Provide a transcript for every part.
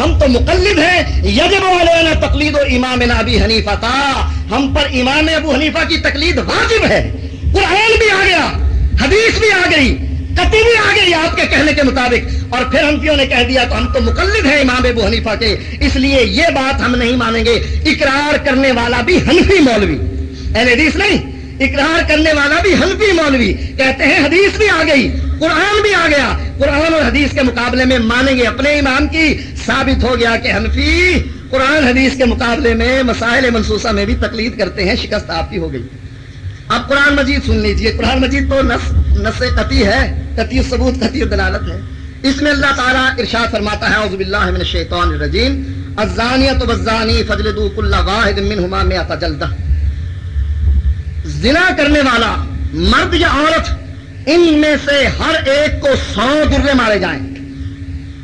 ہم تو مقلد ہیں، یجب علینا تقلید و امام ابی حنیفہ تھا ہم پر امام ابو حنیفہ کی تقلید واجب ہے۔ قرآن بھی آ گیا، حدیث بھی آ گئی کتی بھی آ گئی آپ کے کہنے کے مطابق۔ اور پھر ہم نے کہہ دیا تو ہم تو مقلد ہیں امام ابو حنیفہ کے۔ اس لیے یہ بات ہم نہیں مانیں گے۔ اقرار کرنے والا بھی حنفی مولوی۔ اہل حدیث نہیں، اقرار کرنے والا بھی حنفی مولوی۔ کہتے ہیں حدیث بھی آ گئی قرآن بھی آ گیا۔ قرآن اور حدیث کے مقابلے میں مانیں گے اپنے امام کی۔ ثابت ہو گیا کہ حنفی قرآن حدیث کے مقابلے میں مسائل منصوصہ میں بھی تقلید کرتے ہیں، شکست آپ کی ہو گئی۔ اب قرآن مجید سن لیجیے۔ قرآن مجید تو نس نس قطعی ہے، قطعی ثبوت، قطعی دلالت ہے۔ اس میں اللہ تعالیٰ ارشاد فرماتا ہے عزب اللہ من الشیطان الرجیم۔ الزانیت والزانی فجلدو کل واحد منہما میعت جلدہ۔ زنا کرنے والا مرد یا عورت ان میں سے ہر ایک کو سو درے مارے جائیں۔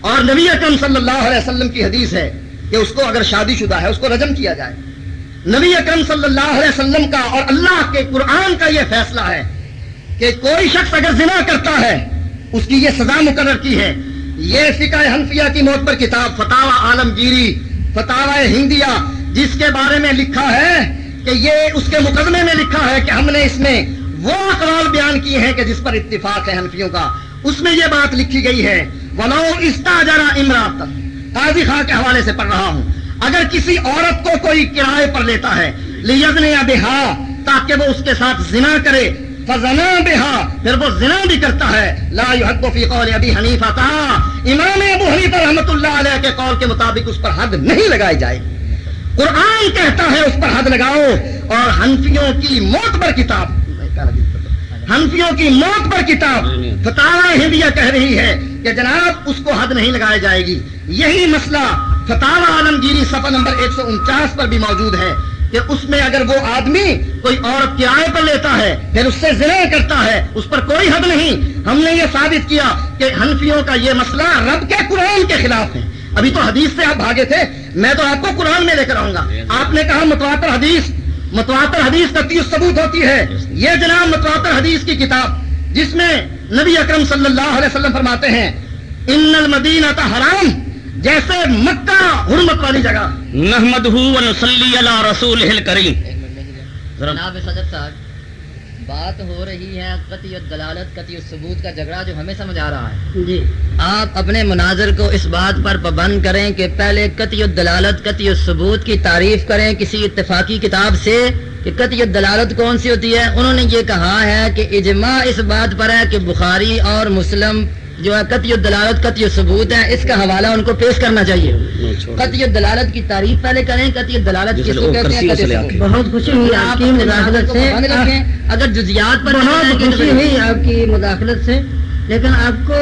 اور نبی اکرم صلی اللہ علیہ وسلم کی حدیث ہے کہ اس کو اگر شادی شدہ ہے، اس کو رجم کیا جائے۔ نبی اکرم صلی اللہ علیہ وسلم کا اور اللہ کے قرآن کا یہ فیصلہ ہے کہ کوئی شخص اگر زنا کرتا ہے، اس کی یہ سزا مقرر کی ہے۔ یہ فقہ حنفیہ کی موت پر کتاب فتح عالمگیری فتح ہندیا جس کے بارے میں لکھا ہے کہ یہ اس کے مقدمے میں لکھا ہے کہ ہم نے اس میں وہ اقوال بیان کیے ہیں کہ جس پر اتفاق ہے حنفیوں کا، اس میں یہ بات لکھی گئی ہے، ولو استا جرا امراط قاضی خان کے حوالے سے پڑھ رہا ہوں۔ اگر کسی عورت کو کوئی کرائے پر لیتا ہے لیزن یا بہا تاکہ وہ اس کے ساتھ زنا کرے، فزنا بہا پھر وہ زنا بھی کرتا ہے۔ لا یحق فی قول ابی حنیفہ تا امام ابو حنیفہ رحمۃ اللہ علیہ کے قول کے مطابق اس پر حد نہیں لگائی جائے۔ قرآن کہتا ہے اس پر حد لگاؤ، اور ہنفیوں کی موت پر کتاب۔ جی۔ ہنفیوں کی موت پر کتاب۔ فتح ہندیہ کہہ رہی ہے کہ جناب، اس کو حد نہیں لگائی جائے گی۔ یہی مسئلہ فتح عالمگیری سفر نمبر ایک سو انچاس پر بھی موجود ہے کہ اس میں اگر وہ آدمی کوئی عورت کرائے پر لیتا ہے، پھر اس سے ذرا کرتا ہے، اس پر کوئی حد نہیں۔ ہم نے یہ ثابت کیا کہ ہنفیوں کا یہ مسئلہ رب کے قرآن کے خلاف ہے۔ ابھی تو حدیث سے آپ بھاگے تھے، میں تو آپ کو قرآن میں لے کر آؤں گا۔ آپ نے کہا متواتر حدیث متواتر حدیث کا تیس ثبوت ہوتی ہے۔ یہ جناب متواتر حدیث کی کتاب جس میں نبی اکرم صلی اللہ علیہ وسلم فرماتے ہیں ان المدینہ کا حرام جیسے مکہ حرمت والی جگہ۔ نحمد رسول کریم جناب صدر صاحب بات ہو رہی ہے قطعی دلالت قطعی ثبوت کا جھگڑا جو ہمیں سمجھ آ رہا ہے۔ جی۔ آپ اپنے مناظر کو اس بات پر پابند کریں کہ پہلے قطعی دلالت قطعی ثبوت کی تعریف کریں کسی اتفاقی کتاب سے کہ قطعی دلالت کون سی ہوتی ہے۔ انہوں نے یہ کہا ہے کہ اجماع اس بات پر ہے کہ بخاری اور مسلم جو ہے قطعی دلالت قطعی ثبوت ہے اس کا حوالہ ان کو پیش کرنا چاہیے۔ قطعی دلالت کی تعریف پہلے کریں قطعی دلالت کس کو کہتے ہیں بہت خوشی ہوئی آپ کی مداخلت سے۔ اگر جزیات پر بہت خوشی ہوئی آپ کی مداخلت سے۔ لیکن آپ کو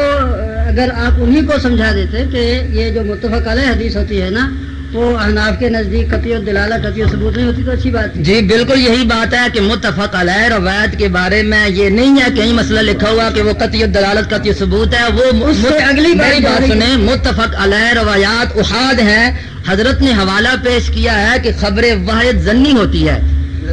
اگر آپ انہیں کو سمجھا دیتے کہ یہ جو متفق علیہ حدیث ہوتی ہے نا وہ احناف کے نزدیک قطعی دلالہ قطعی ثبوت نہیں ہوتی تو اچھی بات ہے۔ جی بالکل یہی بات ہے کہ متفق علیہ روایت کے بارے میں یہ نہیں ہے کہیں مسئلہ لکھا ہوا کہ وہ قطعی دلالت قطعی ثبوت ہے وہ اگلی میری بات سنیں متفق علیہ روایات احاد ہیں۔ حضرت نے حوالہ پیش کیا ہے کہ خبر واحد زنی ہوتی ہے۔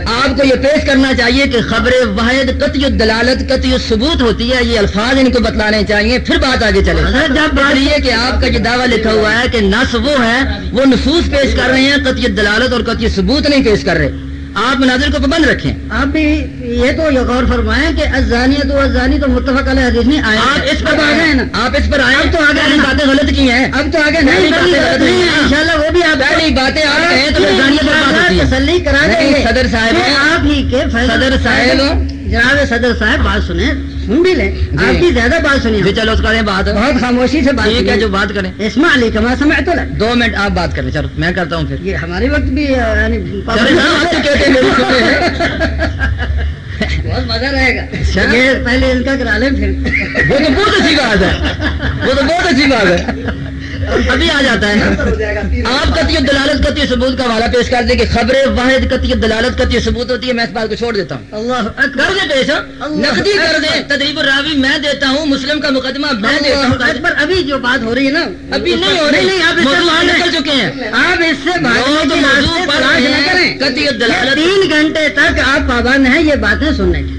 آپ کو یہ پیش کرنا چاہیے کہ خبر واحد قطعی دلالت قطعی ثبوت ہوتی ہے یہ الفاظ ان کو بتلانے چاہیے پھر بات آگے چلے۔ جب یہ کہ آپ کا یہ دعویٰ لکھا ہوا ہے کہ نس وہ ہے وہ نصوص پیش کر رہے ہیں قطعی دلالت اور قطعی ثبوت نہیں پیش کر رہے۔ آپ مناظر کو پابند رکھیں۔ آپ بھی یہ تو یہ غور فرمائیں کہ ازانی تو ازانی تو متفق علیہ حدیث نہیں آیا آپ اس پر آ گئے نا۔ آپ اس پر آئے تو آگے باتیں غلط کی ہیں۔ اب تو آگے نہیں باتیں غلط ہوئی ہیں۔ ان شاء اللہ وہ بھی آپ پہلی باتیں آپ کہیں تو لفظانیت پر بات ہوتی ہے۔ تسلی کرا دیں صدر صاحب آپ ہی کے صدر صاحب- جناب صدر صاحب بات سنیں۔ سن بھی لیں آپ کی زیادہ بات جی سنیے چلو اس کریں بات۔ بہت خاموشی سے بات ٹھیک ہے۔ جو بات کریں۔ اسماء علی کما سمعت لك دو منٹ آپ بات کریں چلو میں کرتا ہوں پھر۔ یہ ہمارے وقت بھی یعنی ہاں، تو بہت مزہ رہے گا۔ یہ پہلے ان کا کرا لیں پھر۔ وہ تو بہت اچھی بات ہے۔ وہ تو بہت اچھی بات ہے۔ ابھی آ جاتا ہے۔ آپ قطعی دلالت قطعی ثبوت کا حوالہ پیش کر دیں کہ خبر واحد قطعی دلالت قطعی ثبوت ہوتی ہے میں اس بات کو چھوڑ دیتا ہوں۔ کر دیں پیش ہاں؟ نقدی کر دیں۔ تدریب الراوی میں دیتا ہوں مسلم کا مقدمہ میں دیتا ہوں۔ پر ابھی جو بات ہو رہی ہے نا۔ ابھی نہیں ہو رہی۔ نہیں آپ اس سے نکل چکے ہیں۔ آپ اس سے موضوع پر کریں۔ قطعی دلالت۔ تین گھنٹے تک آپ پابند ہیں یہ باتیں سننے کی۔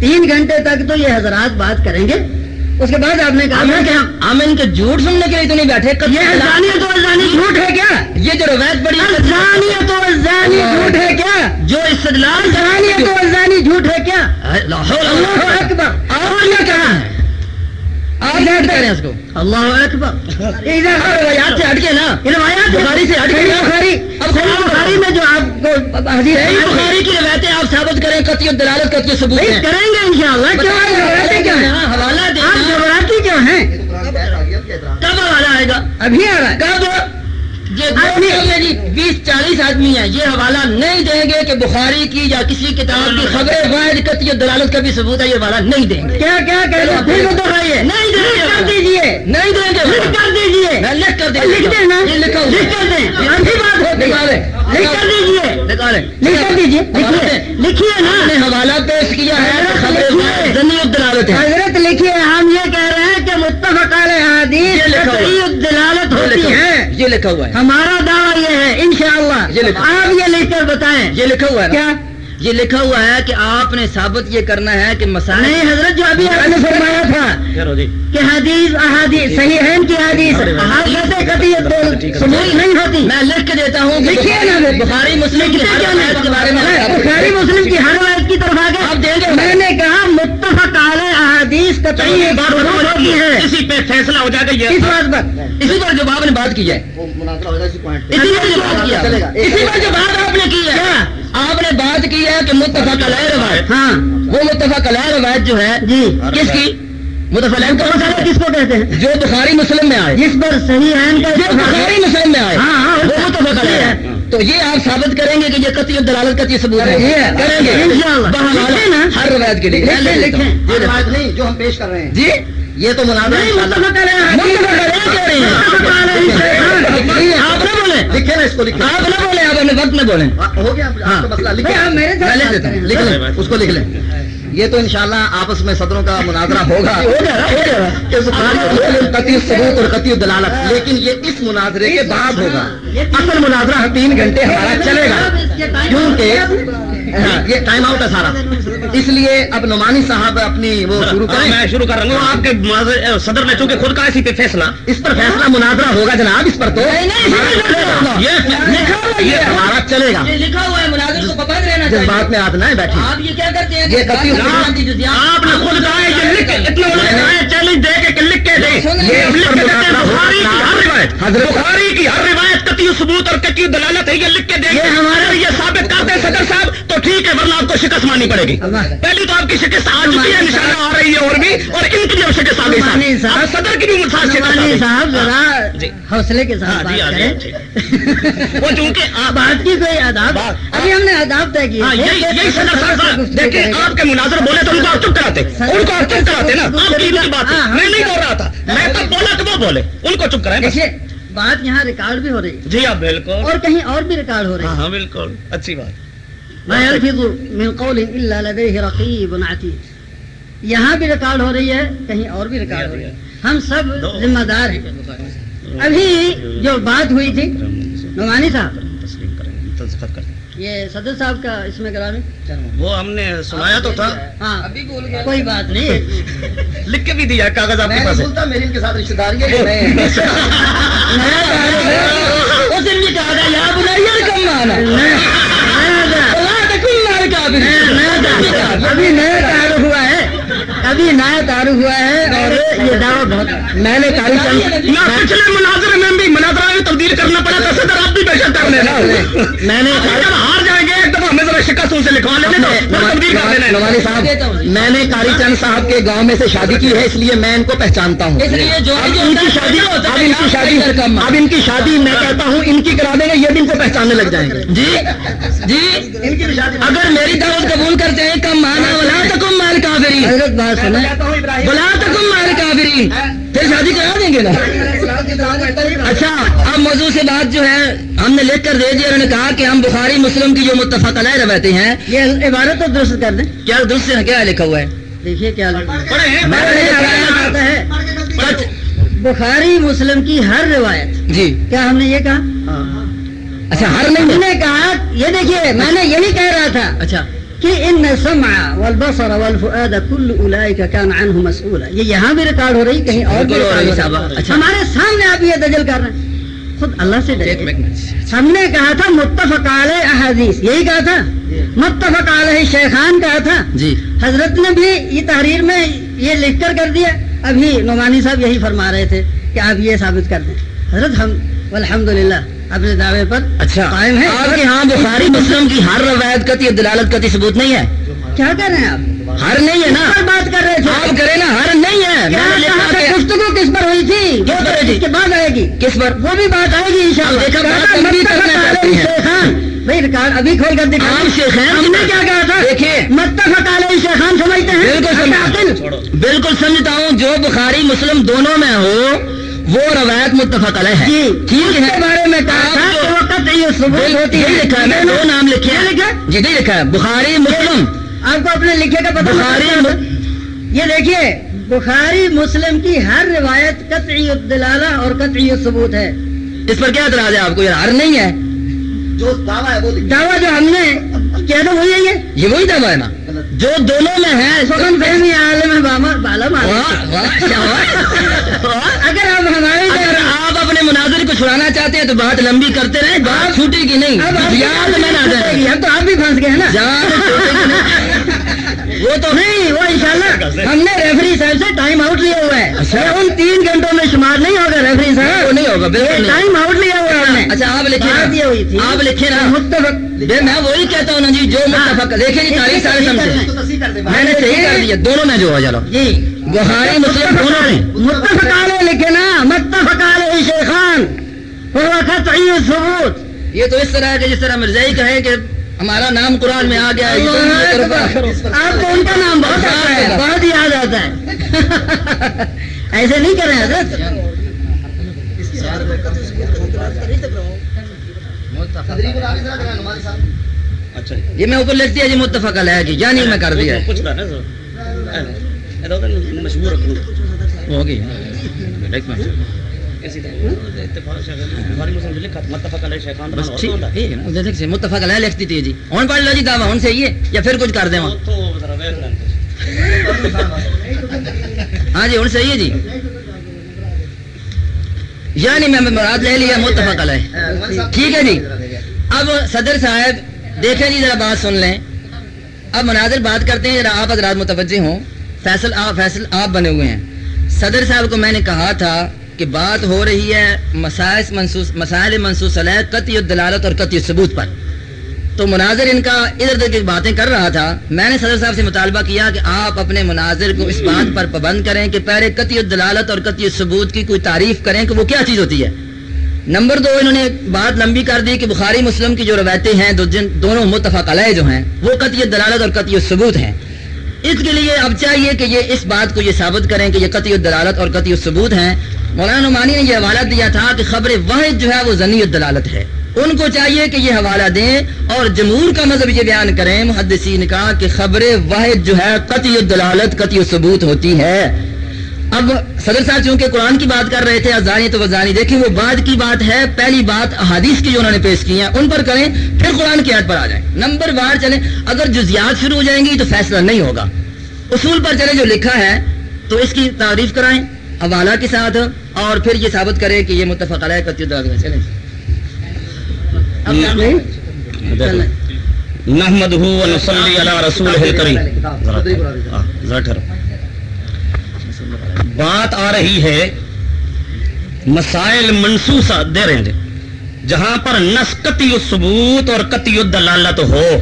تین گھنٹے تک تو یہ حضرات بات کریں گے۔ اس کے بعد آپ نے کہا کہ ہم ان کے جھوٹ سننے کے لیے تو نہیں بیٹھے جھوٹ ہے کیا؟ یہ جو روایت بڑی ازانی جھوٹ ہے کیا؟ جو استدلال جھوٹ ہے کیا؟ اور کیا کہا؟ آپ کیا کریں اس کو۔ اللہ اکبر۔ یہ روایات سے ہٹ کے نا۔ یہ روایات بخاری سے ہٹ کے نا۔ بخاری۔ اب صحیح بخاری میں جو آپ کو حدیث صحیح بخاری کی روایتیں آپ ثابت کریں قطعی دلالت قطعی ثبوت نہیں ہیں۔ کریں گے انشاءاللہ۔ کیوں آپ گھبراتے کیوں ہیں حوالہ دیں آپ گھبراتی کیوں ہیں؟ کب حوالہ آئے گا ابھی آ رہا ہے۔ کب؟ بیس چالیس آدمی ہیں یہ حوالہ نہیں دیں گے کہ بخاری کی یا کسی کتاب کی خبر واحد قطعی دلالت کا بھی ثبوت ہے یہ حوالہ نہیں دیں گے۔ کیا کیا نہیں دیجیے نہیں دیں گے۔ لکھ کر دیجیے لکھ کر دیں لکھ دیں۔ لکھ کر دیں۔ بات ہوتی ہے۔ لکھ کر دیجیے لکھ کر دیجیے لکھیے نا۔ نے حوالہ پیش کیا ہے دلالت ہے حضرت لکھیے ہم یہ کہہ رہے ہیں کہ متفق علیہ یہ حدیث دلالت یہ ہوتی لکھا ہوا ہے ہے یہ لکھا ہوا ہے۔ ہمارا دعویٰ یہ ہے انشاءاللہ۔ آپ یہ لکھ کر بتائیں۔ یہ لکھا ہوا ہے؟ کیا؟ یہ لکھا ہوا ہے کہ آپ نے ثابت یہ کرنا ہے کہ مسائل نہیں حضرت جو ابھی آپ نے فرمایا تھا کہ حدیث احادیث صحیح ہے کی حدیث۔ ثبوت نہیں ہوتی۔ میں لکھ کے دیتا ہوں بخاری- مسلم کے بارے میں بخاری مسلم کی ہر روایت کی طرف آگے۔ آپ دیں۔ گے میں نے کہا احادیث قطعی ہوتی ہے۔ اسی پہ فیصلہ ہو جائے گا اس بات پر۔ اسی پر جو آپ نے بات کی ہے۔ اسی پر جو بات کیا۔ اسی پر جو بات آپ نے کی ہے؟ آپ نے بات کی ہے کہ متفق علیہ روایت۔ ہاں۔ وہ متفق علیہ روایت جو ہے جی۔ کس کی؟ متفق علیہ کون سا کس کو کہتے ہیں؟ جو بخاری مسلم میں آئے۔ جس پر صحیح ہے کا بخاری مسلم میں آئے۔ ہاں، ہاں، وہ متفق علیہ ہے۔ تو یہ آپ ثابت کریں گے کہ یہ قطعی دلالت قطعی ثبوت ہے۔ کریں گے۔ ہر روایت کے لیے۔ لکھیں، جو ہم پیش کر رہے ہیں۔ جی یہ تو مناظر نہیں آپ نہ لکھے نا اس کو لکھے آپ نہ آپ وقت میں بولیں ہو گیا لکھ دیتا ہوں لکھ لیں اس کو لکھ لیں یہ تو انشاءاللہ آپس میں صدروں کا مناظرہ ہوگا قطعی ثبوت اور قطعی دلالت لیکن یہ اس مناظرے کے بعد ہوگا اصل مناظرہ تین گھنٹے ہمارا چلے گا کیونکہ یہ ٹائم آؤٹ ہے سارا۔ اس لیے اب نعمانی صاحب اپنی وہ شروع کریں۔ میں شروع کر رہا ہوں۔ آپ کے صدر نے چونکہ خود کا اسی پہ فیصلہ۔ اس پر فیصلہ مناظرہ ہوگا جناب اس پر تو۔ یہ لکھا ہوا یہ ہمارا چلے گا۔ یہ لکھا ہوا ہے مناظر کو پتا رہنا جس بات میں آپ نہ بیٹھے آپ یہ کیا کرتے ہیں؟ یہ قطعی آپ نے خود کہا ہے کہ لکھ کے اتنا انہوں نے کہا ہے۔ چیلنج دے کے بخاری کی ہر روایت قطعی ثبوت اور قطعی دلالت ہے یہ لکھ کے دیں اگر یہ ثابت کرتے ہیں صدر صاحب تو ٹھیک ہے ورنہ آپ کو شکست مانی پڑے گی۔ پہلی تو آپ کی شکست آ چکی ہے نشانہ آ رہی ہے اور بھی اور ان کی بھی شکست آ گئی صدر کی بھی گئی۔ صاحب ذرا جی۔ حوصلے کے ہاں ساتھ جی بات ہاں جی وہ چونکہ بات کی کوئی آداب؟ ابھی ہم نے آداب طے ہاں تھے یہی صدر صاحب دیکھیں۔ آپ کے مناظر بولے تو ان کو آپ چپ کراتے ان کو آپ چپ کراتے نا آپ کی بات ہاں، ہاں۔ میں نہیں بول رہا تھا میں تو بولا کہ وہ بولے۔ ان کو چپ کرائیں۔ دیکھیے بات یہاں ریکارڈ بھی ہو رہی ہے۔ جی ہاں بالکل۔ اور کہیں اور بھی ریکارڈ ہو رہی ہاں ہے۔ ہاں بالکل۔ اچھی بات۔ ما يلفظ من قول الا لديه رقيب عتيد۔ یہاں بھی ریکارڈ ہو رہی ہے کہیں اور بھی ریکارڈ ہو رہی ہے۔ ہم سب ذمہ دار ہیں۔ ابھی جو بات ہوئی تھی نعمانی صاحب تسلیم کریں گے تذکر کریں گے۔ یہ صدر صاحب کا اس میں کرا لیں وہ ہم نے سنایا تو تھا۔ ہاں۔ کوئی بات نہیں۔ لکھ کے بھی دیا کاغذ آپ کے پاس۔ میری ان کے ساتھ رشتے داری ہے۔ اس کہا تھا کم آنا ابھی نیا ابھی نیا تعارف ہوا ہے اور یہ دعویٰ بہت میں نے نہ پچھلے مناظر میں بھی مناظرہ میں تبدیل کرنا پڑا تھا صدر آپ بھی بے شک کرنے میں نے ہار جائیں گے ذرا شکست ان سے لکھوا لیتے تو پھر تبدیل کر دینا ہے۔ نوانی صاحب میں نے کاری چند صاحب کے گاؤں میں سے شادی کی ہے اس لیے میں ان کو پہچانتا ہوں۔ اس لیے جو اب ان کی شادی اب ان کی شادی اب ان کی شادی میں کہتا ہوں ان کی کرا دیں گے یہ بھی ان کو پہچاننے لگ جائیں گے۔ جی جی۔ ان کی شادی اگر میری دعوت قبول کرتے ہیں کم مانا ولا تکم مال کافرین۔ حضرت بات سنیں۔ ولا تکم مال کافرین۔ پھر شادی کرا دیں گے نا؟ اچھا۔ موضوع سے بات جو ہے ہم نے لکھ کر دے دیا انہوں نے کہا کہ ہم بخاری مسلم کی جو متفق علیہ روایتیں ہیں۔ یہ عبارت تو درست کر دیں۔ کیا درست سے کیا لکھا ہوا ہے؟ دیکھیے کیا لکھا ہے۔ ہے بخاری مسلم کی ہر روایت۔ جی۔ کیا ہم نے یہ کہا؟ اچھا ہر نہیں نے کہا یہ دیکھیے میں نے یہی کہہ رہا تھا اچھا۔ کہ ان سمع والبصر والفؤاد كل اولئك كان عنه مسؤولا یہ یہاں بھی ریکارڈ ہو رہی کہیں اور بھی اچھا۔ ہمارے سامنے آپ یہ دجل کر رہے ہیں۔ خود اللہ سے منٹ ہم نے کہا تھا متفق علیہ احادیث یہی کہا تھا۔ متفق علیہ شیخان کہا تھا۔ جی۔ حضرت نے بھی یہ تحریر میں یہ لکھ کر کر دیا۔ ابھی نعمانی صاحب یہی فرما رہے تھے کہ آپ یہ ثابت کر دیں۔ حضرت ہم الحمد للہ اپنے دعوے پر اچھا۔ قائم ہے ہاں بخاری مسلم کی ہر روایت قطعی دلالت قطعی ثبوت نہیں ہے۔ کیا کر رہے ہیں آپ؟ ہر نہیں ہے نا۔ بات کر رہے تھے آپ کریں نا ہر نہیں ہے۔ گفتگو کس پر ہوئی تھی؟ تھی؟ اس کے بعد آئے گی۔ کس پر؟ وہ بھی بات آئے گی۔ شیخان۔ بھائی ریکارڈ ابھی کھول کر دکھا۔ عام شیخین ہم نے کیا کہا تھا؟ دیکھیے۔ متفق علیہ شیخان سمجھتے ہیں؟ بالکل۔ سمجھ بالکل سمجھتا ہوں جو بخاری مسلم دونوں میں ہو وہ روایت متفق علیہ ہے۔ جی ٹھیک ہے۔ بارے میں کہا جو- قطعی ثبوت ہوتی یہی لکھا ہے میں دو نام لکھے یہ لکھا ہے؟ جی لکھا ہے۔ بخاری مسلم آپ کو اپنے لکھے کا پتہ بخاری؟ یہ دیکھیے بخاری مسلم کی ہر روایت قطعی الدلالہ اور قطعی ثبوت ہے۔ اس پر کیا اعتراض ہے؟ آپ کو یار ہر نہیں ہے؟ جو دعویٰ ہے وہ دعویٰ جو ہم نے کیا تو وہی ہے یہ؟ یہ وہی دعویٰ ہے نا۔ جو دونوں میں ہے سخن فہمی عالم بالا۔ اگر آپ ہمارے اگر آپ اپنے مناظر کو چھڑانا چاہتے ہیں تو بات لمبی کرتے رہیں بات چھوٹے گی نہیں۔ یاد میں نہ اب تو آپ بھی پھنس گئے ہیں نا جان چھوٹے گی نہیں۔ وہ تو نہیں وہ انشاءاللہ ہم نے ریفری صاحب سے ٹائم آؤٹ لیا ہوا ہے۔ اچھا۔ ان تین گھنٹوں میں شمار نہیں ہوگا ریفری صاحب۔ نہیں ہوگا بالکل ٹائم آؤٹ لیا ہوا ہے نے۔ اچھا آپ نا۔ آپ لکھیں نا۔ متفق بے میں وہی کہتا ہوں نا جی جو متفق دیکھیں جی تاریخ سارے سمجھے۔ میں نے صحیح کر دیا دونوں میں جو ہو چلو جی۔ بخاری مسلم دونوں میں۔ متفق علیہ لکھے نا۔ متفق علیہ شیخان۔ وہ قطعی ثبوت یہ تو اس طرح ہے کہ جس طرح مرزائی کہے کہ ہمارا نام قرآن میں آ گیا ہے آپ کو ان کا نام بہت آتا ہے بہت یاد آتا ہے ایسے نہیں کریں حضرت اچھا یہ میں اوپر لکھ دیا جی متفق علیہ کی جانی میں کر دیا کچھ مشہور ہو گئی سے متفق علیہ لکھ جی۔ ہون پڑھ لو جی دعویٰ ہون صحیح ہے یا پھر کچھ کر دیں وہاں تو ذرا ویکھ لیں ہاں جی ہوں صحیح ہے جی۔ یعنی میں مراد لے لیا متفق علیہ۔ ٹھیک ہے جی۔ اب صدر صاحب دیکھیں جی ذرا بات سن لیں۔ اب مناظر بات کرتے ہیں ذرا آپ حضرات متوجہ ہوں۔ فیصل آپ فیصل آپ بنے ہوئے ہیں۔ صدر صاحب کو میں نے کہا تھا کہ بات ہو رہی ہے مسائل منصوص مسائل منصوص علیہ قطعی دلالت اور قطعی ثبوت پر۔ تو مناظر ان کا ادھر ادھر کی باتیں کر رہا تھا۔ میں نے صدر صاحب سے مطالبہ کیا کہ آپ اپنے مناظر کو اس بات پر پابند کریں کہ پہلے قطعی دلالت اور قطعی ثبوت کی کوئی تعریف کریں کہ وہ کیا چیز ہوتی ہے۔ نمبر دو، انہوں نے بات لمبی کر دی کہ بخاری مسلم کی جو روایتیں ہیں، دو جن دونوں متفق علیہ جو ہیں، وہ قطعی دلالت اور قطعی ثبوت ہیں۔ اس کے لیے اب چاہیے کہ یہ اس بات کو یہ ثابت کریں کہ یہ قطعی دلالت اور قطعی ثبوت ہیں۔ مولانا نعمانی نے یہ حوالہ دیا تھا کہ خبر واحد جو ہے وہ ضنی دلالت ہے۔ ان کو چاہیے کہ یہ حوالہ دیں اور جمہور کا مذہب یہ بیان کریں، محدثین کا کہ خبر واحد جو ہے قطعی دلالت قطعی ثبوت ہوتی ہے۔ اب صدر صاحب چونکہ قرآن کی بات کر رہے تھے ازانی تو وزانی دیکھیں وہ بعد کی بات ہے، پہلی بات احادیث کی جو انہوں نے پیش کی ہیں، ان پر کریں، پھر قرآن کی آیت پر آ جائیں۔ نمبر بار چلیں، اگر جزیات شروع ہو جائیں گی تو فیصلہ نہیں ہوگا۔ اصول پر چلے جو لکھا ہے، تو اس کی تعریف کرائیں۔ حوالہ کے ساتھ اور پھر یہ ثابت کریں کہ یہ متفق علیہ دلالت ہے۔ چلیں۔ اب نہیں؟ چلیں۔ نحمدہ و نصلی علی ذرا ٹھہرو بات آ رہی ہے مسائل منصوصہ دے رہے ہیں جی۔ جہاں پر نس قطعی ثبوت اور قطعی دلالت ہو۔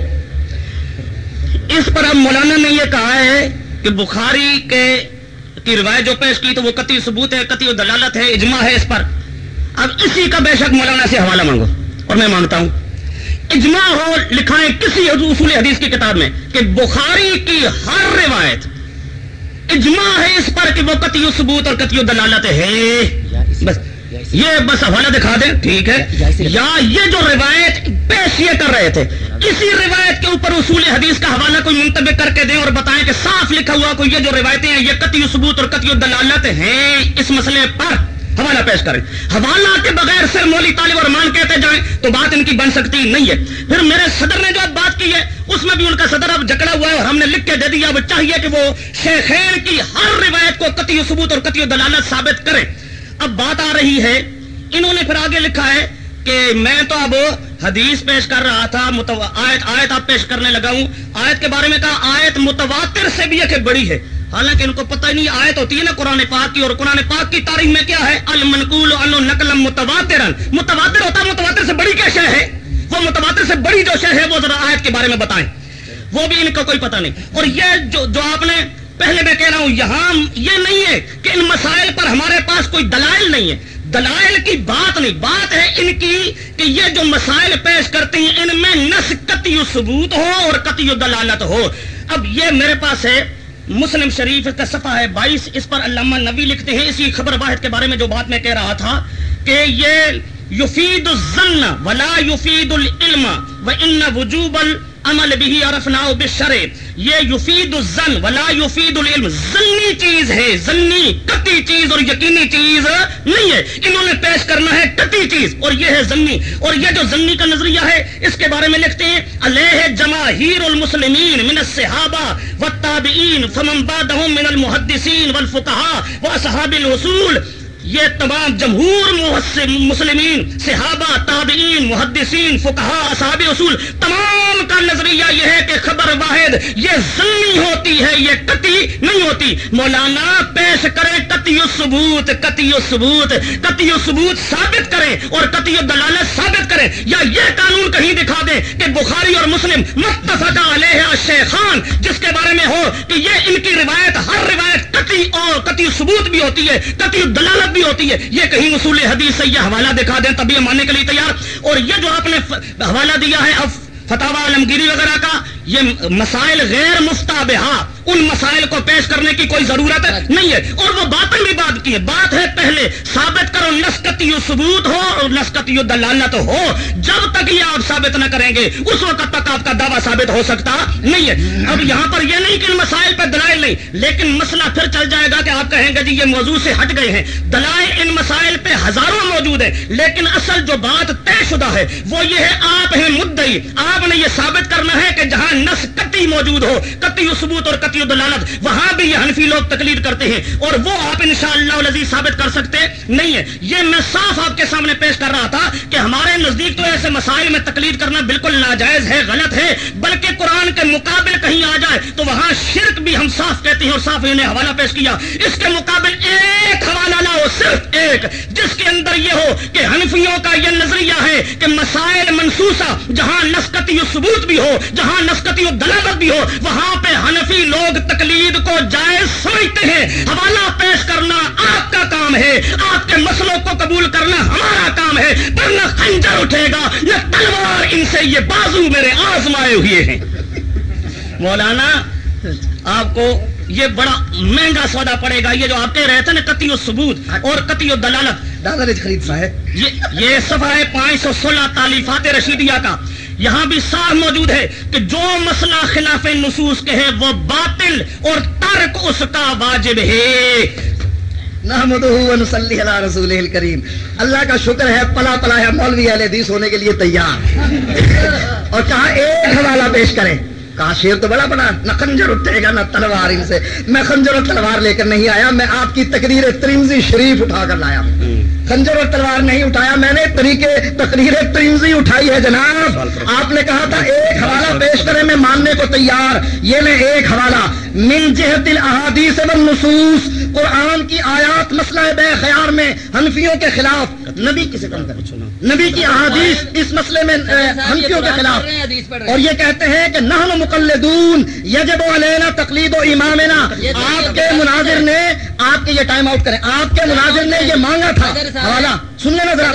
اس پر اب مولانا نے یہ کہا ہے کہ بخاری کے کی روایت جو پیش کی تو وہ قطعی ثبوت ہے قطعی دلالت ہے اجماع ہے اس پر۔ اب اسی کا بے شک مولانا سے حوالہ مانگو اور میں مانگتا ہوں۔ اجماع ہو لکھا ہے کسی اصول حدیث کی کتاب میں کہ بخاری کی ہر روایت اجماع ہے اس پر کہ وہ قطعی ثبوت اور قطعی دلالت ہے۔ بس۔ یہ بس حوالہ دکھا دیں۔ ٹھیک ہے۔ یا یہ جو روایت پیش یہ کر رہے تھے اسی روایت کے اوپر اصول حدیث کا حوالہ کوئی منتبہ کر کے دیں اور بتائیں کہ صاف لکھا ہوا کوئی یہ جو روایتیں ہیں یہ قطعی ثبوت اور قطعی دلالت ہیں اس مسئلے پر حوالہ پیش کریں۔ حوالہ کے بغیر صرف مولی طالب اور مان کہتے جائیں تو بات ان کی بن سکتی نہیں ہے۔ پھر میرے صدر نے جو بات کی ہے اس میں بھی ان کا صدر اب جکڑا ہوا ہے اور ہم نے لکھ کے دے دیا۔ اب چاہیے کہ وہ شیخین کی ہر روایت کو قطعی ثبوت اور قطعی دلالت ثابت کرے اب بات آ رہی ہے، انہوں نے پھر آگے لکھا ہے کہ میں تو اب حدیث پیش کر رہا تھا، متو... آیت آیت آپ پیش کرنے لگا ہوں۔ آیت کے بارے میں کہا، آیت متواتر سے بھی ایک بڑی ہے۔ حالانکہ ان کو پتہ ہی نہیں، آیت ہوتی ہے نا قرآن پاک کی، اور قرآن پاک کی تاریخ میں کیا ہے؟ المنقول نقل متواتر متواتر ہوتا ہے، متواتر سے بڑی کیا شے ہے؟ وہ متواتر سے بڑی جو شے ہے، وہ ذرا آیت کے بارے میں بتائیں۔ وہ بھی ان کا کوئی پتہ نہیں۔ اور یہ جو جو آپ نے پہلے میں کہہ رہا ہوں، یہاں یہ نہیں ہے کہ ان مسائل پر ہمارے پاس کوئی دلائل نہیں ہے۔ دلائل کی بات نہیں، بات ہے ان کی کہ یہ جو مسائل پیش کرتے ہیں، ان میں نس قطعی ثبوت ہو اور قطعی دلالت ہو۔ اب یہ میرے پاس ہے، مسلم شریف کا صفحہ ہے بائیس، اس پر علامہ نبی لکھتے ہیں۔ اسی خبر واحد کے بارے میں جو بات میں کہہ رہا تھا کہ یہ یفید الزن ولا یفید العلم و ان وجوب ال عمل بھی عرفنا بشرے یہ یفید الزن ولا یفید العلم. زنی چیز ہے زنی کتی چیز اور یقینی چیز نہیں ہے. انہوں نے پیش کرنا ہے کتی چیز اور یہ ہے زنی اور یہ جو زنی کا نظریہ ہے، اس کے بارے میں لکھتے ہیں، علیہ جماہیر المسلمین من الصحابہ والتابعین، فمن بعدهم من المحدثین والفقہاء واصحاب الوصول یہ تمام جمہور مسلمین، صحابہ، تابعین، محدثین فقہا اصحاب اصول تمام کا نظریہ یہ ہے کہ خبر واحد، یہ ضمنی ہوتی ہے، یہ قطعی نہیں ہوتی۔ مولانا، پیش کرے قطعی ثبوت قطعی ثبوت قطعی ثبوت ثابت کریں اور قطعی دلالت ثابت کریں۔ یا یہ قانون کہیں دکھا دیں کہ بخاری اور مسلم متفق علیہ شیخان جس کے بارے میں ہو کہ یہ ان کی روایت، ہر روایت قطعی اور قطعی ثبوت بھی ہوتی ہے، قطعی دلالت بھی ہوتی ہے۔ یہ کہیں اصول حدیث سے یہ حوالہ دکھا دیں تبھی ماننے کے لیے تیار۔ اور یہ جو آپ نے حوالہ دیا ہے اب فتح عالمگیری وغیرہ کا، یہ مسائل غیر مفتابہ ان مسائل کو پیش کرنے کی کوئی ضرورت نہیں ہے۔ اور وہ باتیں بھی بات کی ہے۔ بات ہے پہلے ثابت کرو نسکتی ثبوت ہو اور نسکتی دلالت ہو۔ جب تک یہ آپ ثابت نہ کریں گے اس وقت تک آپ کا دعویٰ ثابت ہو سکتا نہیں ہے۔ اب یہاں پر یہ نہیں کہ ان مسائل پہ دلائل نہیں لیکن مسئلہ پھر چل جائے گا کہ آپ کہیں گے جی یہ موضوع سے ہٹ گئے ہیں۔ دلائل ان مسائل پہ ہزاروں موجود ہیں لیکن اصل جو بات طے شدہ ہے وہ یہ ہے آپ ہیں مدعی۔ آپ نے یہ ثابت کرنا ہے کہ جہاں نس کتی موجود ہو کتی ثبوت اور کتی دلالت، وہاں بھی یہ حنفی لوگ تقلید کرتے ہیں اور وہ آپ انشاءاللہ العزیز ثابت کر سکتے نہیں ہے یہ میں صاف آپ کے سامنے پیش کر رہا تھا کہ ہمارے نزدیک تو ایسے مسائل میں تقلید کرنا بالکل ناجائز ہے، غلط ہے، بلکہ قرآن کے مقابل کہیں آ جائے تو وہاں شرک بھی ہم صاف کہتے ہیں اور صاف انہیں حوالہ پیش کیا۔ اس کے مقابل ایک حوالہ لاؤ صرف ایک، جس کے اندر یہ ہو کہ حنفیوں کا یہ نظریہ ہے کہ مسائل منسوسہ جہاں نسکتی و ثبوت بھی ہو، جہاں نسکتی و دلالت بھی ہو، وہاں پہ حنفی لوگ تقلید کو جائز سمجھتے ہیں۔ حوالہ پیش کرنا آپ کا کام ہے۔ آپ کے مسلوں کو قبول کرنا ہمارا کام ہے۔ پر نہ خنجر اٹھے گا۔ نہ تلوار ان سے یہ بازو میرے آزمائے ہوئے ہیں۔ مولانا آپ کو یہ بڑا مہنگا سودا پڑے گا۔ یہ جو آپ کہہ رہے تھے نا کتی و ثبوت اور کتی و دلالت خرید صاحب یہ یہ صفحہ ہے پانچ سو سولہ تعلیفات رشیدیہ کا۔ یہاں بھی صاف موجود ہے کہ جو مسئلہ خلاف نصوص کے ہے وہ باطل اور ترک اس کا واجب ہے۔ رسول کریم اللہ کا شکر ہے پلا پلا ہے مولوی اہل حدیث ہونے کے لیے تیار۔ اور کہا ایک حوالہ پیش کریں۔ کہا، شیر تو بڑا بنا، نہ خنجر اٹھے گا، نہ تلوار ان سے۔ میں خنجر اور تلوار لے کر نہیں آیا، میں آپ کی تقریر ترمزی شریف اٹھا کر لایا۔ خنجر اور تلوار نہیں اٹھایا، میں نے طریقے تقریر ترمزی اٹھائی ہے، جناب۔ آپ نے کہا تھا، ایک حوالہ پیش کرے میں ماننے کو تیار۔ یہ میں ایک حوالہ۔ من جہت الاحادیث والنصوص قرآن کی آیات مسئلہ بے خیار میں حنفیوں کے خلاف نبی کسے کم کر نبی کی احادیث اس مسئلے میں حنفیوں کے خلاف۔ اور یہ کہتے ہیں کہ نحن مقلدون یجب علینا تقلید و امامنا آپ کے مناظر نے آپ کے یہ ٹائم آؤٹ کریں۔ آپ کے مناظر نے یہ مانگا تھا۔ حوالہ سن لینا ذرا۔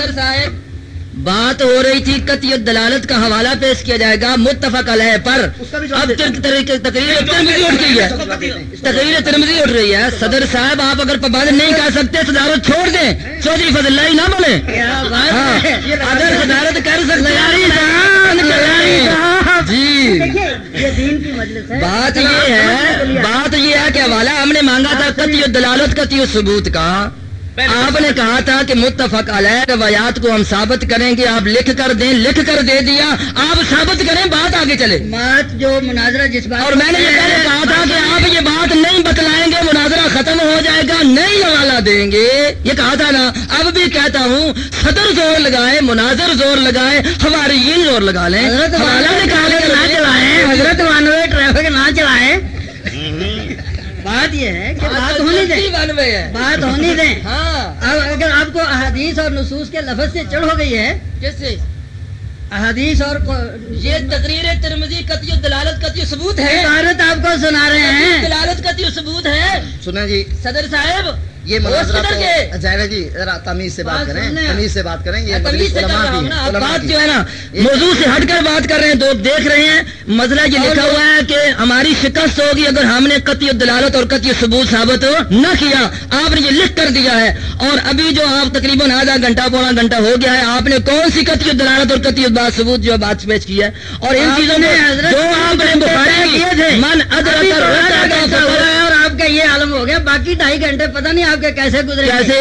بات ہو رہی تھی قطعی دلالت کا حوالہ پیش کیا جائے گا متفق علیہ پر۔ اب تقریر ترمزی اٹھ گئی ہے۔ تقریر ترمزی اٹھ رہی ہے۔ صدر صاحب آپ اگر پابند نہیں کر سکتے صدارت چھوڑ دیں۔ چودھری فضل اللہ نہ بولے اگر صدارت کر سکتے جی۔ بات یہ ہے بات یہ ہے کہ حوالہ ہم نے مانگا تھا قطعی دلالت قطعی ثبوت کا۔ آپ نے کہا تھا کہ متفق علیہ روایات کو ہم ثابت کریں گے آپ لکھ کر دیں لکھ کر دے دیا آپ ثابت کریں بات آگے چلے۔ بات جو مناظرہ جس بات اور میں نے یہ پہلے کہا تھا کہ آپ یہ بات نہیں بتلائیں گے مناظرہ ختم ہو جائے گا نہیں حوالہ دیں گے۔ یہ کہا تھا نا اب بھی کہتا ہوں صدر زور لگائے مناظر زور لگائے ہماری زور لگا لیں۔ حضرت نہ چلائیں۔ حضرت وانوے ٹریفک نہ چلائیں۔ بات یہ ہے کہ بات ہونی دیں۔ بات ہونی دیں۔ ہاں۔ اب اگر آپ کو احادیث اور نصوص کے لفظ سے چڑھ ہو گئی ہے۔ کس سے؟ احادیث اور یہ تقریر ترمزی قطعی دلالت قطعی ثبوت ہے۔ عبارت آپ کو سنا رہے ہیں۔ دلالت قطعی ثبوت ہے۔ سنیں جی۔ صدر صاحب یہ مناظرہ ہے جی ذرا تمیز سے بات کریں تمیز سے بات کریں یہ بات جو ہے۔ نا موضوع سے ہٹ کر بات کر رہے ہیں تو دیکھ رہے ہیں مسئلہ یہ لکھا ہوا ہے کہ ہماری شکست ہوگی اگر ہم نے قطعی دلالت اور قطعی ثبوت ثابت نہ کیا آپ نے یہ لکھ کر دیا ہے۔ اور ابھی جو آپ تقریباً آدھا گھنٹہ پونا گھنٹہ ہو گیا ہے آپ نے کون سی قطعی دلالت اور قطعی بات ثبوت جو بات پیش کی ہے؟ اور ان چیزوں نے میں جو آپ نے بخاری کیے تھے من ادرک اور آپ کا یہ عالم ہو گیا باقی ڈھائی گھنٹے پتہ نہیں آپ کے کیسے گزرے کیسے؟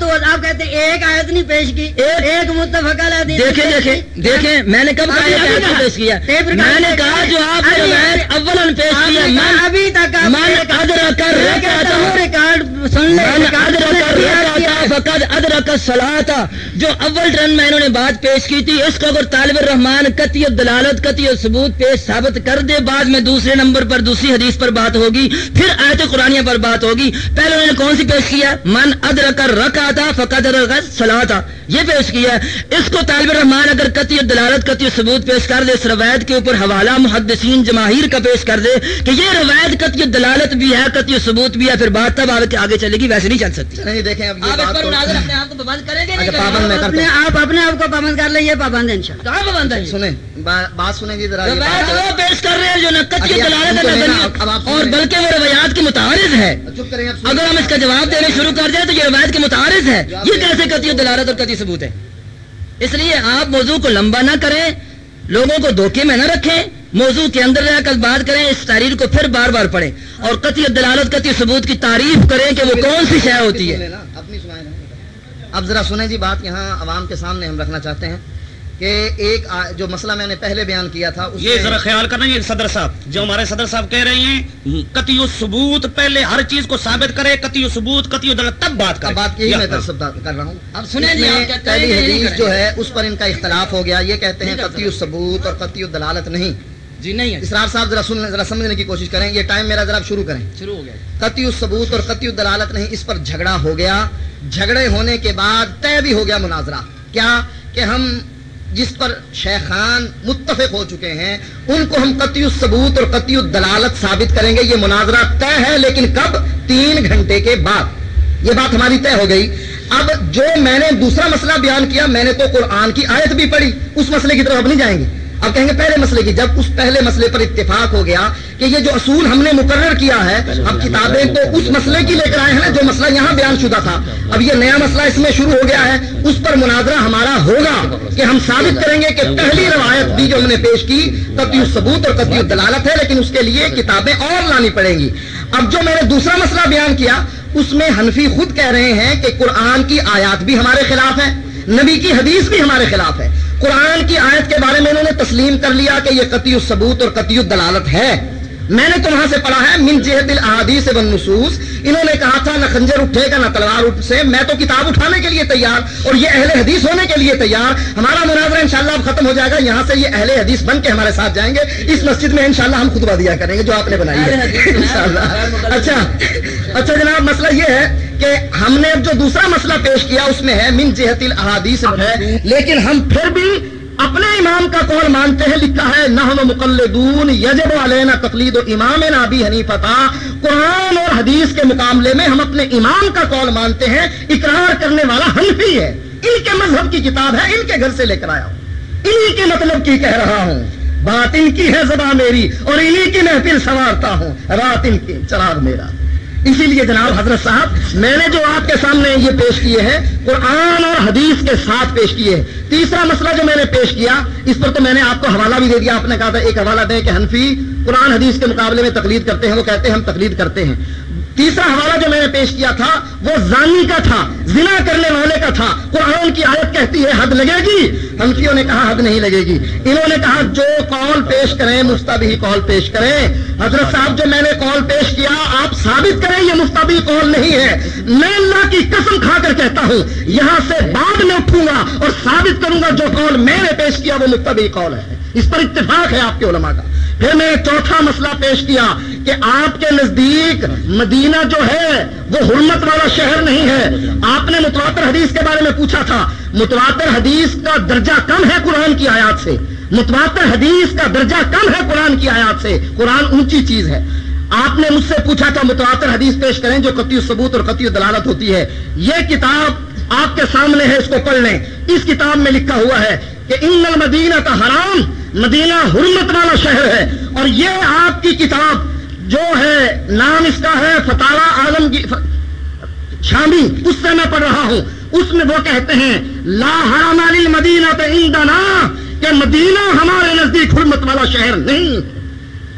تو آپ کہتے ہیں ایک آیت نہیں پیش کی ایک- ایک متفق علیہ دیکھیں دیکھیں۔ دیکھیں میں نے کب آیت۔ پیش کیا میں نے کہا۔ جو آپ نے اول پیش آپ کیا ابھی تک آپ نے- ہوں ریکارڈ سن لے فقد ادرک جو اول ٹرن میں انہوں نے بات پیش کی تھی اس کو اگر طالب الرحمان قطعی دلالت قطعی ثبوت پیش ثابت کر دے بعد میں دوسرے نمبر پر دوسری حدیث پر بات ہوگی پھر آیت قرآنیہ پر بات ہوگی۔ پہلے انہوں نے کون سی پیش کیا من ادرک الرکعت فقد ادرک الصلاۃ۔ یہ پیش کیا اس کو طالب الرحمان اگر قطعی دلالت قطعی ثبوت پیش کر دے اس روایت کے اوپر حوالہ محدثین جماہیر کا پیش کر دے کہ یہ روایت قطعی دلالت بھی ہے قطعی ثبوت بھی ہے پھر بات تب آگے آگے چلے گی ویسے نہیں چل سکتی۔ نہیں دیکھیں اب یہ آپ اس بات پر تو- مناظر اپنے آپ کو پابند کریں گے نہیں اچھا، گے؟ پابند میں آپ کرتا اپنے آپ اپنے آپ کو پابند کر لیں یہ پابند ہے انشاءاللہ۔ کہاں پابند ہے یہ؟ سنیں با- بات سنیں جی ذرا یہ روایت بات- وہ پیش کر رہے ہیں جو نہ قطعی ابھی آپ دلالت سن ہے اور۔ بلکہ وہ روایات کی متعارض ہے۔ اگر ہم اس کا جواب دینے شروع کر دیں تو یہ روایت کے متعارض ہے۔ یہ کیسے قطعی دلالت اور قطعی ثبوت ہے؟ اس لیے آپ موضوع کو لمبا نہ کریں لوگوں کو دھوکے میں نہ رکھیں۔ موضوع کے اندر رہ کر بات کریں اس تحریر کو پھر بار بار پڑھیں اور قطعی دلالت قطعی ثبوت کی تعریف کریں کہ وہ کون سی شے ہوتی ہے۔ اب ذرا سنیں جی بات یہاں عوام کے سامنے ہم رکھنا چاہتے ہیں کہ ایک جو مسئلہ میں نے پہلے بیان کیا تھا اس یہ ذرا خیال کرنا یہ صدر صاحب جو ہمارے صدر صاحب کہہ رہے ہیں قطعی ثبوت پہلے ہر چیز کو ثابت کرے قطعی ثبوت قطعی دلالت تب بات کرے بات یہی میں کر رہا ہوں اب سنیں اس جی، پہلی حدیث کریں جو۔ ہے اس پر ان کا اختلاف ہو گیا یہ کہتے ہیں۔ قطعی ثبوت اور قطعی دلالت نہیں جی نہیں اسرار صاحب ذرا سن ذرا سمجھنے کی کوشش کریں۔ یہ ٹائم میرا ذرا شروع کریں۔ شروع ہو گیا۔ قطعی ثبوت اور قطعی دلالت نہیں اس پر جھگڑا ہو گیا۔ جھگڑے ہونے کے بعد طے بھی ہو گیا مناظرہ۔ کیا کہ ہم جس پر شیخان متفق ہو چکے ہیں ان کو ہم قطعی ثبوت اور قطعی دلالت ثابت کریں گے۔ یہ مناظرہ طے ہے لیکن کب؟ تین گھنٹے کے بعد۔ یہ بات ہماری طے ہو گئی۔ اب جو میں نے دوسرا مسئلہ بیان کیا میں نے تو قرآن کی آیت بھی پڑھی۔ اس مسئلے کی طرف اب نہیں جائیں گے۔ اب کہیں گے پہلے مسئلے کی، جب اس پہلے مسئلے پر اتفاق ہو گیا کہ یہ جو اصول ہم نے مقرر کیا ہے اب کتابیں تو اس مسئلے کی لے کر آئے ہیں نا، جو مسئلہ یہاں بیان شدہ تھا۔ اب یہ نیا مسئلہ اس میں شروع ہو گیا ہے۔ اس پر مناظرہ ہمارا ہوگا کہ ہم ثابت کریں گے کہ پہلی روایت بھی جو ہم نے پیش کی، قطعی ثبوت اور قطعی دلالت ہے، لیکن اس کے لیے کتابیں اور لانی پڑیں گی۔ اب جو میں نے دوسرا مسئلہ بیان کیا، اس میں حنفی خود کہہ رہے ہیں کہ قرآن کی آیات بھی ہمارے خلاف ہے نبی کی حدیث بھی ہمارے خلاف ہے۔ قرآن کی آیت کے بارے میں انہوں نے تسلیم کر لیا کہ یہ قطعی ثبوت اور قطعی دلالت ہے۔ میں نے تو وہاں سے پڑھا ہے من جہت بن نصوص انہوں نے کہا تھا نہ خنجر اٹھے گا نہ تلوار اٹھ سے۔ میں تو کتاب اٹھانے کے لیے تیار اور یہ اہل حدیث ہونے کے لیے تیار۔ ہمارا مناظرہ انشاءاللہ اب ختم ہو جائے گا۔ یہاں سے یہ اہل حدیث بن کے ہمارے ساتھ جائیں گے۔ اس مسجد میں انشاءاللہ ہم خطبہ دیا کریں گے جو آپ نے بنائی ہے، انشاءاللہ۔ اچھا۔ اچھا جناب مسئلہ یہ ہے کہ ہم نے اب جو دوسرا مسئلہ پیش کیا اس میں ہے من جہت الحادیث ہے۔ لیکن ہم پھر بھی اپنے امام کا قول مانتے ہیں لکھا ہے نہ مقلدون یجب علینا تقلید و امام نابی حنیفتا قرآن اور حدیث کے مقابلے میں ہم اپنے امام کا قول مانتے ہیں۔ اقرار کرنے والا حنفی ہے۔ ان کے مذہب کی کتاب ہے ان کے گھر سے لے کر آیا ہوں۔ انہی کے مطلب کی کہہ رہا ہوں۔ بات ان کی ہے زباں میری اور انہی کی محفل سنوارتا ہوں۔ رات ان کی چراغ میرا۔ اسی لیے جناب حضرت صاحب، میں نے جو آپ کے سامنے یہ پیش کیے ہیں، قرآن اور حدیث کے ساتھ پیش کیے ہیں۔ تیسرا مسئلہ جو میں نے پیش کیا، اس پر تو میں نے آپ کو حوالہ بھی دے دیا۔ آپ نے کہا تھا، ایک حوالہ دیں کہ حنفی قرآن حدیث کے مقابلے میں تقلید کرتے ہیں، وہ کہتے ہیں ہم تقلید کرتے ہیں۔ تیسرا حوالہ جو میں نے پیش کیا تھا وہ زانی کا تھا، زنا کرنے والے کا تھا۔ قرآن کی آیت کہتی ہے، حد لگے گی؟ ہنفیوں نے کہا، حد نہیں لگے گی۔ انہوں نے کہا، جو قول پیش کریں، مستبی قول پیش کریں۔ حضرت صاحب، جو میں نے قول پیش کیا، آپ ثابت کریں یہ مستبی قول نہیں ہے۔ میں اللہ کی قسم کھا کر کہتا ہوں، یہاں سے بعد میں اٹھوں گا اور ثابت کروں گا، جو قول میں نے پیش کیا وہ مستبی قول ہے۔ اس پر اتفاق ہے آپ کے علماء کا۔ پھر میں چوتھا مسئلہ پیش کیا کہ آپ کے نزدیک مدینہ جو ہے، وہ حرمت والا شہر نہیں ہے۔ آپ نے متواتر حدیث کے بارے میں پوچھا تھا۔ متواتر حدیث کا درجہ کم ہے قرآن کی آیات سے۔ متواتر حدیث کا درجہ کم ہے قرآن کی آیات سے۔ قرآن اونچی چیز ہے۔ آپ نے مجھ سے پوچھا تھا متواتر حدیث پیش کریں جو قطعی ثبوت اور قطعی دلالت ہوتی ہے۔ یہ کتاب آپ کے سامنے ہے، اس کو پڑھ لیں۔ اس کتاب میں لکھا ہوا ہے کہ ان المدینہ کا حرام مدینہ حرمت والا شہر ہے اور یہ آپ کی کتاب جو ہے نام اس کا ہے فتح عالم کی شامی، اس سے میں پڑھ رہا ہوں۔ اس میں وہ کہتے ہیں، لا حرام مدینہ کہ مدینہ ہمارے نزدیک حرمت والا شہر نہیں۔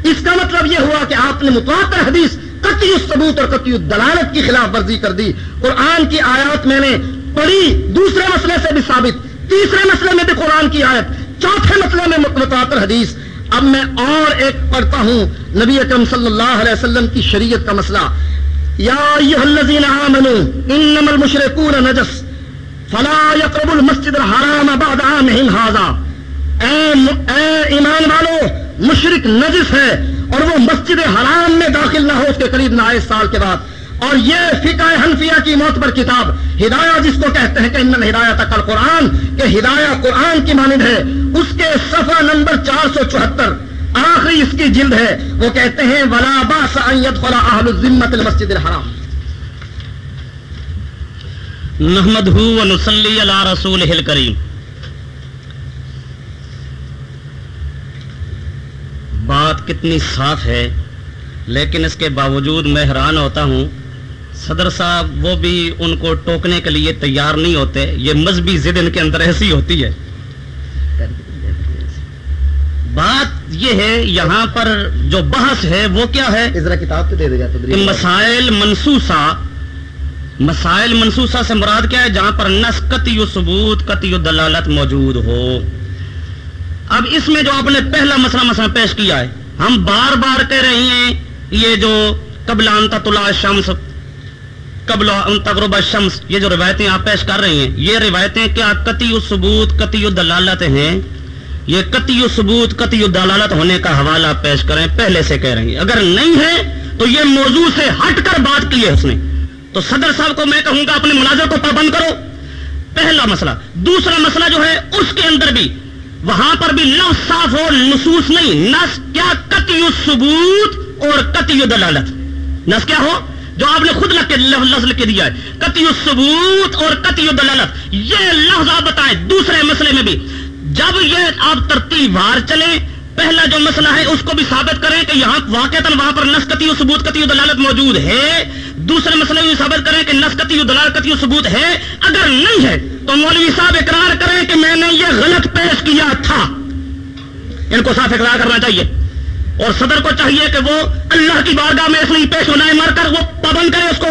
اس کا مطلب یہ ہوا کہ آپ نے متواتر حدیث، قطعی ثبوت اور قطعی دلالت کی خلاف ورزی کر دی۔ قرآن کی آیات میں نے پڑھی، دوسرے مسئلے سے بھی ثابت۔ تیسرے مسئلے میں بھی قرآن کی آیت۔ چوتھے مسئلے میں متواتر حدیث اب میں اور ایک پڑھتا ہوں۔ نبی اکرم صلی اللہ علیہ وسلم کی شریعت کا مسئلہ۔ یا ایوہ الذین آمنوا انما المشرکون نجس فلا یقرب المسجد الحرام بعد عامہم هذا اے, اے ایمان والو مشرک نجس ہے اور وہ مسجد حرام میں داخل نہ ہو اس کے قریب نہ آئے سال کے بعد۔ اور یہ فقہ حنفیہ کی موت پر کتاب ہدایہ جس کو کہتے ہیں کہ ان ہدایت کل قرآن کہ ہدایہ قرآن کی مانند ہے۔ اس کے صفحہ نمبر چار سو چوہتر، آخری اس کی جلد ہے، وہ کہتے ہیں، ولا باس خلا اہل الذمت المسجد الحرام۔ نحمد ونصلی علی رسول کریم بات کتنی صاف ہے، لیکن اس کے باوجود میں حیران ہوتا ہوں، صدر صاحب وہ بھی ان کو ٹوکنے کے لیے تیار نہیں ہوتے، یہ مذہبی ضد ان کے اندر ایسی ہوتی ہے۔ بات یہ ہے یہاں پر جو بحث ہے وہ کیا ہے؟ کتاب تو دے دے کہ مسائل منسوسا مسائل منسوسا سے مراد کیا ہے؟ جہاں پر نس قطعی ثبوت قطعی دلالت موجود ہو۔ اب اس میں جو آپ نے پہلا مسئلہ مسئلہ پیش کیا ہے ہم بار بار کہہ رہے ہیں یہ جو قبل انتلا شمس قبل تقرب شمس یہ جو روایتیں آپ پیش کر رہی ہیں یہ روایتیں کیا قطعی ثبوت قطعی دلالت ہیں؟ یہ قطعی ثبوت، قطعی دلالت ہونے کا حوالہ پیش کریں، پہلے سے کہہ رہی ہیں۔ اگر نہیں ہے، تو یہ موضوع سے ہٹ کر بات کی ہے اس نے۔ تو صدر صاحب کو میں کہوں گا، اپنے ملازر کو پابند کرو۔ پہلا مسئلہ۔ دوسرا مسئلہ جو ہے، اس کے اندر بھی، وہاں پر بھی لفظ صاف ہو نصوص نہیں نس کیا قطعی ثبوت اور قطعی دلالت۔ نس کیا ہو، جو آپ نے خود لکھ کے لفظ لکھ کے دیا ہے۔ قطعی ثبوت اور قطعی دلالت۔ یہ لفظ آپ بتائیں، دوسرے مسئلے میں بھی۔ جب یہ آپ ترتیب وار چلیں پہلا جو مسئلہ ہے، اس کو بھی ثابت کریں کہ یہاں واقع وہاں پر نسکتی و ثبوت کتی دلالت موجود ہے۔ دوسرے مسئلے میں ثابت کریں کہ نسکتی و دلالت کتی ثبوت ہے۔ اگر نہیں ہے، تو مولوی صاحب اقرار کریں کہ میں نے یہ غلط پیش کیا تھا۔ ان کو صاف اقرار کرنا چاہیے۔ اور صدر کو چاہیے کہ وہ اللہ کی بارگاہ میں اس لیے پیش ہونا ہے مر کر وہ پابند کرے اس کو۔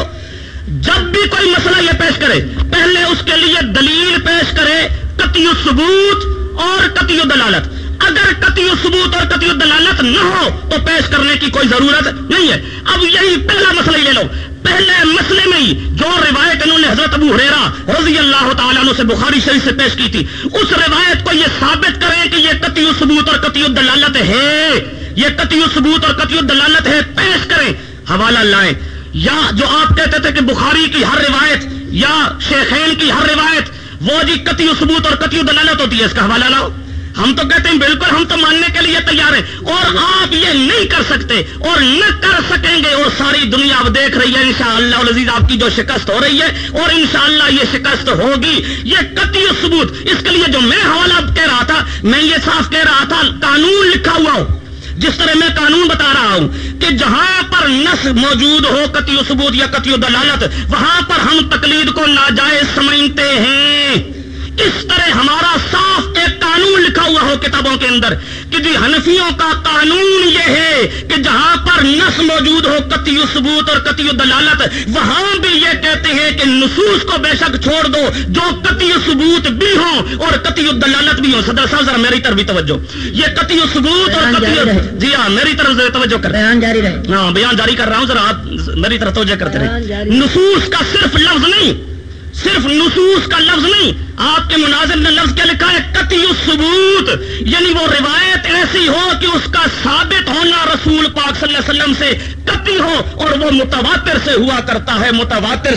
جب بھی کوئی مسئلہ یہ پیش کرے، پہلے اس کے لیے دلیل پیش کرے کتی ثبوت اور کتی دلالت اگر کتی ثبوت اور کتی دلالت نہ ہو، تو پیش کرنے کی کوئی ضرورت نہیں ہے۔ اب یہی پہلا مسئلہ ہی لے لو۔ پہلے مسئلے میں ہی جو روایت انہوں نے حضرت ابو حریرا رضی اللہ تعالیٰ عنہ سے بخاری شریف سے پیش کی تھی، اس روایت کو یہ ثابت کریں کہ یہ کتی ثبوت اور کتی دلالت ہے۔ یہ قطعی ثبوت اور قطعی دلالت ہے، پیش کریں۔ حوالہ لائیں۔ یا جو آپ کہتے تھے کہ بخاری کی ہر روایت یا شیخین کی ہر روایت وہ جی قطعی ثبوت اور قطعی دلالت ہوتی ہے اس کا حوالہ لاؤ۔ ہم تو کہتے ہیں بالکل ہم تو ماننے کے لیے تیار ہیں۔ اور آپ یہ نہیں کر سکتے اور نہ کر سکیں گے اور ساری دنیا اب دیکھ رہی ہے۔ انشاءاللہ العزیز، آپ کی جو شکست ہو رہی ہے اور انشاءاللہ یہ شکست ہوگی۔ یہ قطعی ثبوت، اس کے لیے جو میں حوالہ کہہ رہا تھا، میں یہ صاف کہہ رہا تھا، قانون لکھا ہوا ہوں جس طرح میں قانون بتا رہا ہوں کہ جہاں پر نس موجود ہو کتی ثبوت یا کتی دلالت، وہاں پر ہم تقلید کو ناجائز سمجھتے ہیں۔ اس طرح ہمارا صاف ایک قانون لکھا ہوا ہو کتابوں کے اندر کہ جی حنفیوں کا قانون یہ ہے کہ جہاں پر نس موجود ہو قطعی ثبوت اور قطعی دلالت وہاں بھی یہ کہتے ہیں کہ نصوص کو بے شک چھوڑ دو جو قطعی ثبوت بھی ہوں اور قطعی دلالت بھی ہو۔ صدر صاحب ذرا میری طرف بھی توجہ۔ یہ قطعی ثبوت اور قطعی رہے۔ جی ہاں میری طرف توجہ کر۔ بیان جاری رہے۔ ہاں بیان جاری کر رہا ہوں ذرا آپ میری طرف توجہ کرتے رہے۔ نصوص کا صرف لفظ نہیں صرف نصوص کا لفظ نہیں، آپ کے مناظر نے لفظ کیا لکھا ہے؟ قطعی ثبوت یعنی وہ روایت ایسی ہو کہ اس کا ثابت ہونا رسول پاک صلی اللہ علیہ وسلم سے قطعی ہو اور وہ متواتر سے ہوا کرتا ہے، متواتر سے